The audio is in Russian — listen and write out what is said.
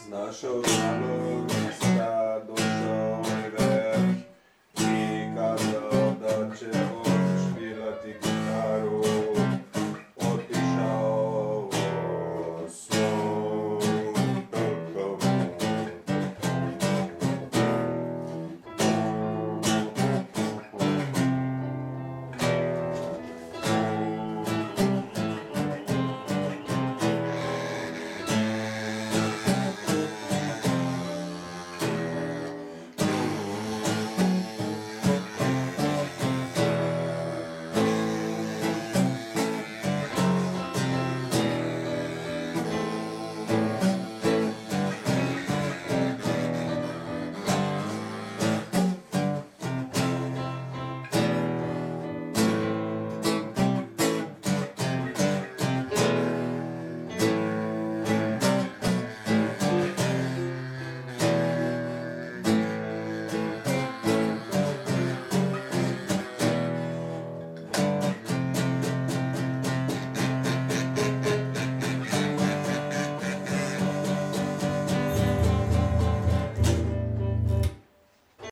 с нашего міста